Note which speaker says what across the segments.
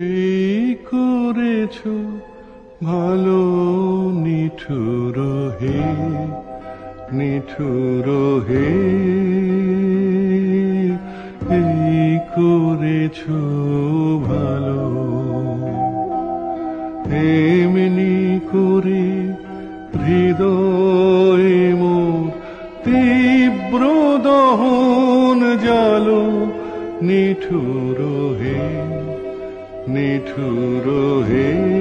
Speaker 1: এই করেছ? ভালো নিঠুর হে নিঠুর হে। এই করেছ ভালো? এমনি করে হৃদয় মোর তীব্র দহন জালো নিঠুর হে। নিঠুর হে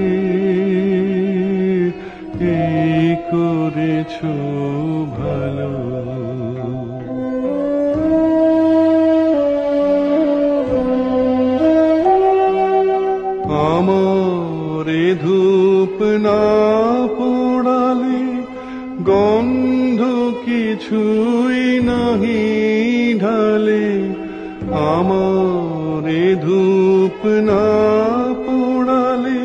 Speaker 1: করেছ ভালো? আমারে ধূপ না পোড়ালে গন্ধ কিছুই নাহি ঢালে। আমারে ধূপ না পোড়ালে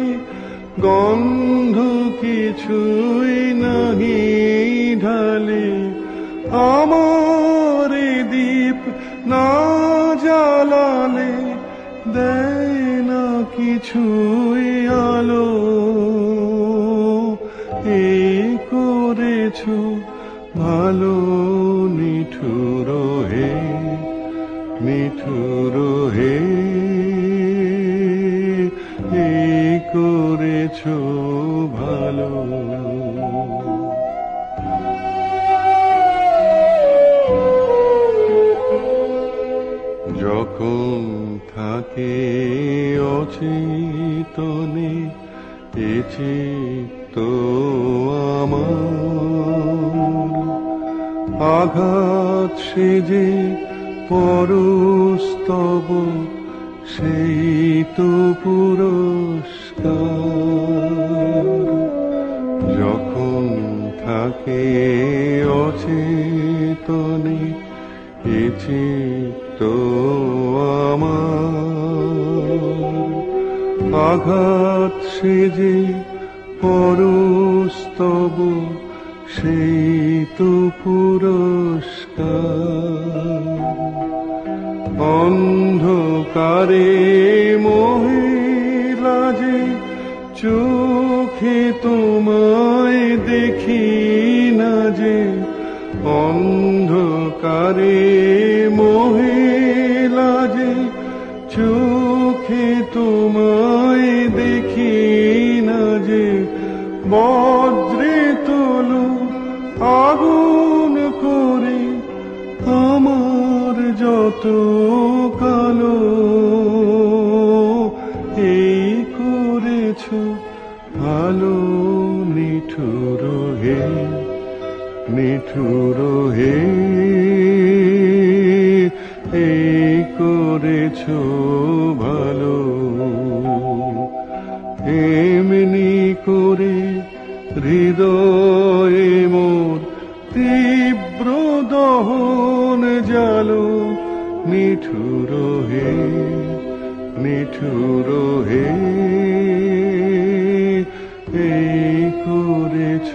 Speaker 1: গন্ধ কিছুই নাহি ঢালে। আমারে দীপ না জ্বালালে দেয় না কিছুই আলো। এই করেছ ভালো নিঠুর হে নিঠুর হে। থাকে অচেতনে এছে তো আমার। আঘাত সেজে পরস্তব সেই তো পুরস্কার। যখন থাকে অচেতনে এছে তো আঘাত সেজে পরস্তব সেই তো পুরস্কার। অন্ধকারে মহিলা যে চোখে তোমায় দেখি না যে, অন্ধকারে মহিলা যে চোখে তোমায় দেখি না যে বজ্রে তোলো আগুন করে আমার যত কালো এই করেছ ভালো নিঠুর হে নিঠুর হে। এই করেছ ভালো। এমনি করে হৃদয়ে মোর তীব্র দহন জালো। নিঠুর হে নিঠুর হে, এই করেছ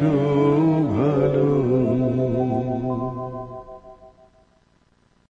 Speaker 1: ভালো।